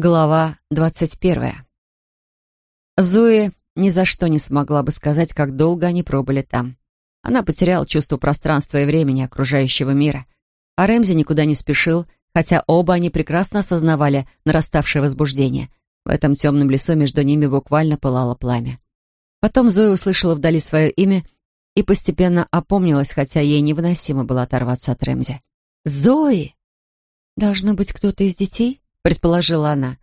Глава двадцать первая. Зои ни за что не смогла бы сказать, как долго они пробыли там. Она потеряла чувство пространства и времени окружающего мира. А Рэмзи никуда не спешил, хотя оба они прекрасно осознавали нараставшее возбуждение. В этом темном лесу между ними буквально пылало пламя. Потом Зоя услышала вдали свое имя и постепенно опомнилась, хотя ей невыносимо было оторваться от Рэмзи. «Зои!» «Должно быть кто-то из детей?» Предположила она.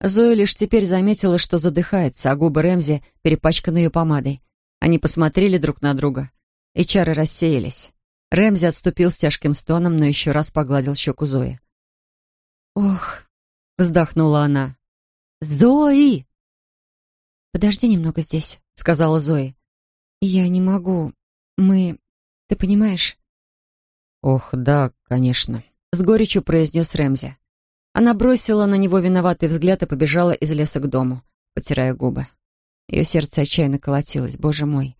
Зоя лишь теперь заметила, что задыхается, а губы Рэмзи перепачканы ее помадой. Они посмотрели друг на друга, и чары рассеялись. Рэмзи отступил с тяжким стоном, но еще раз погладил щеку Зои. «Ох!» — вздохнула она. «Зои!» «Подожди немного здесь», — сказала Зои. «Я не могу. Мы... Ты понимаешь?» «Ох, да, конечно», — с горечью произнес Рэмзи. Она бросила на него виноватый взгляд и побежала из леса к дому, потирая губы. Ее сердце отчаянно колотилось. Боже мой,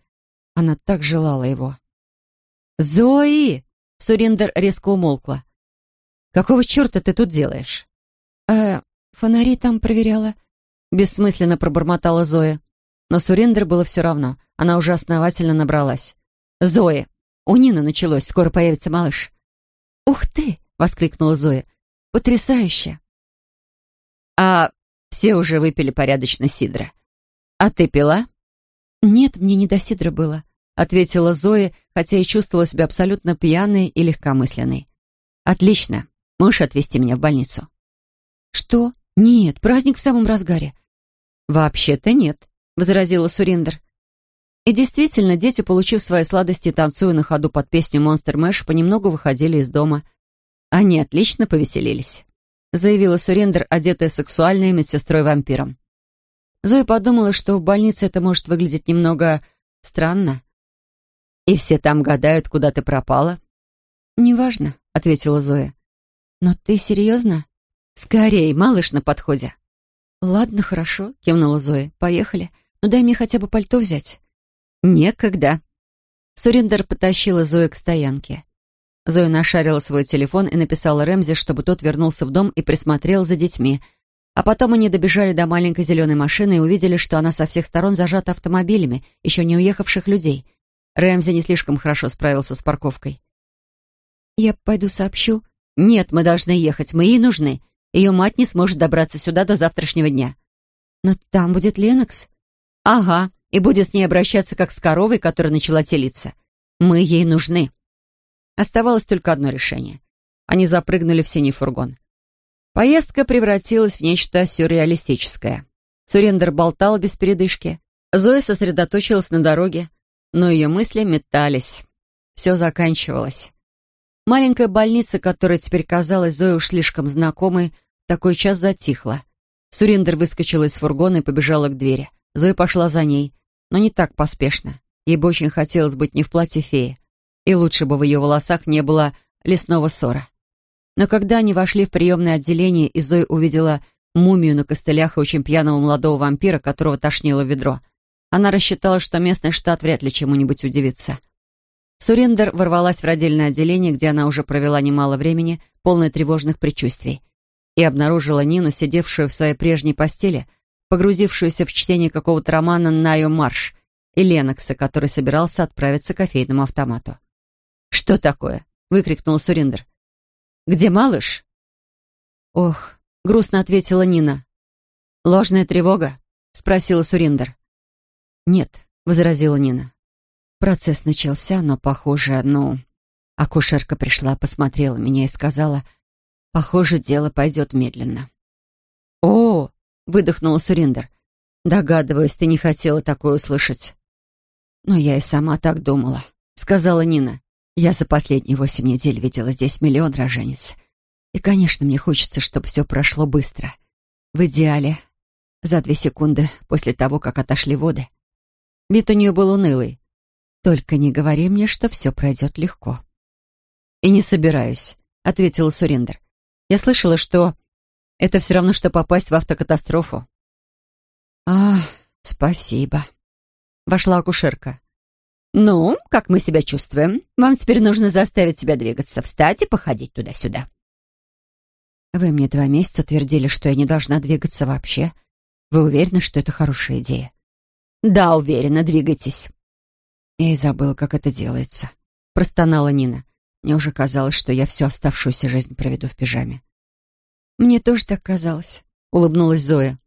она так желала его. «Зои!» — Суриндер резко умолкла. «Какого черта ты тут делаешь?» «Э, фонари там проверяла», — бессмысленно пробормотала Зоя. Но Суриндер было все равно. Она уже основательно набралась. «Зои! У Нины началось. Скоро появится малыш». «Ух ты!» — воскликнула Зоя. Потрясающе. А все уже выпили порядочно сидра. А ты пила? Нет, мне не до сидра было, ответила Зоя, хотя и чувствовала себя абсолютно пьяной и легкомысленной. Отлично. Можешь отвезти меня в больницу? Что? Нет, праздник в самом разгаре. Вообще-то нет, возразила Суриндер. И действительно, дети, получив свои сладости, танцуя на ходу под песню «Монстр Мэш», понемногу выходили из дома. Они отлично повеселились», — заявила Сурендер, одетая сексуальной медсестрой-вампиром. Зоя подумала, что в больнице это может выглядеть немного странно. «И все там гадают, куда ты пропала?» «Неважно», — ответила Зоя. «Но ты серьезно?» «Скорей, малыш на подходе». «Ладно, хорошо», — кивнула Зоя. «Поехали. Но дай мне хотя бы пальто взять». «Некогда». Сурендер потащила Зою к стоянке. Зоя нашарила свой телефон и написала Рэмзи, чтобы тот вернулся в дом и присмотрел за детьми. А потом они добежали до маленькой зеленой машины и увидели, что она со всех сторон зажата автомобилями, еще не уехавших людей. Рэмзи не слишком хорошо справился с парковкой. «Я пойду сообщу». «Нет, мы должны ехать, мы ей нужны. Ее мать не сможет добраться сюда до завтрашнего дня». «Но там будет Ленокс». «Ага, и будет с ней обращаться, как с коровой, которая начала телиться. Мы ей нужны». Оставалось только одно решение. Они запрыгнули в синий фургон. Поездка превратилась в нечто сюрреалистическое. Сурендер болтал без передышки. Зоя сосредоточилась на дороге, но ее мысли метались. Все заканчивалось. Маленькая больница, которая теперь казалась Зое уж слишком знакомой, такой час затихла. Сурендер выскочила из фургона и побежала к двери. Зоя пошла за ней, но не так поспешно. Ей бы очень хотелось быть не в платье феи и лучше бы в ее волосах не было лесного ссора. Но когда они вошли в приемное отделение, и Зоя увидела мумию на костылях и очень пьяного молодого вампира, которого тошнило ведро, она рассчитала, что местный штат вряд ли чему-нибудь удивится. Сурендер ворвалась в родильное отделение, где она уже провела немало времени, полное тревожных предчувствий, и обнаружила Нину, сидевшую в своей прежней постели, погрузившуюся в чтение какого-то романа «Найо Марш», и Ленокса, который собирался отправиться к кофейному автомату. «Что такое?» — выкрикнул Суриндер. «Где малыш?» «Ох», — грустно ответила Нина. «Ложная тревога?» — спросила Суриндер. «Нет», — возразила Нина. Процесс начался, но, похоже, ну... Акушерка пришла, посмотрела меня и сказала, «Похоже, дело пойдет медленно». «О!» — выдохнула Суриндер. «Догадываюсь, ты не хотела такое услышать». «Но я и сама так думала», — сказала Нина. Я за последние восемь недель видела здесь миллион роженец. И, конечно, мне хочется, чтобы все прошло быстро. В идеале за две секунды после того, как отошли воды. Вид у нее был унылый. «Только не говори мне, что все пройдет легко». «И не собираюсь», — ответила Суриндер. «Я слышала, что это все равно, что попасть в автокатастрофу». «А, спасибо». Вошла акушерка. «Ну, как мы себя чувствуем? Вам теперь нужно заставить себя двигаться, встать и походить туда-сюда». Вы мне два месяца твердили, что я не должна двигаться вообще. Вы уверены, что это хорошая идея? Да, уверена, двигайтесь. Я и забыла, как это делается. Простонала Нина. Мне уже казалось, что я всю оставшуюся жизнь проведу в пижаме. Мне тоже так казалось, улыбнулась Зоя.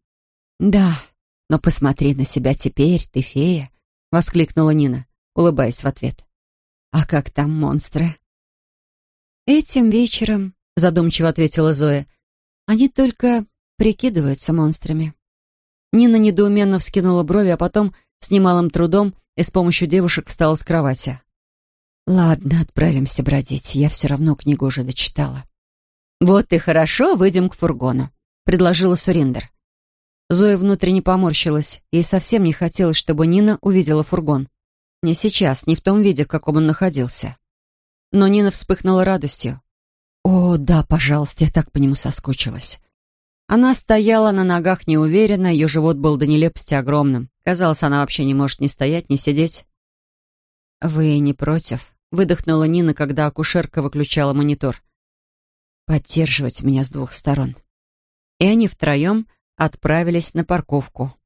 Да, но посмотри на себя теперь, ты фея, воскликнула Нина, улыбаясь в ответ. А как там монстры? Этим вечером, задумчиво ответила Зоя, они только прикидываются монстрами. Нина недоуменно вскинула брови, а потом с немалым трудом и с помощью девушек встала с кровати. «Ладно, отправимся бродить. Я все равно книгу уже дочитала». «Вот и хорошо, выйдем к фургону», — предложила Суриндер. Зоя внутренне поморщилась. Ей совсем не хотелось, чтобы Нина увидела фургон. Не сейчас, не в том виде, в каком он находился. Но Нина вспыхнула радостью. «О, да, пожалуйста, я так по нему соскучилась». Она стояла на ногах неуверенно, ее живот был до нелепости огромным. Казалось, она вообще не может ни стоять, ни сидеть. «Вы не против?» — выдохнула Нина, когда акушерка выключала монитор. «Поддерживать меня с двух сторон». И они втроем отправились на парковку.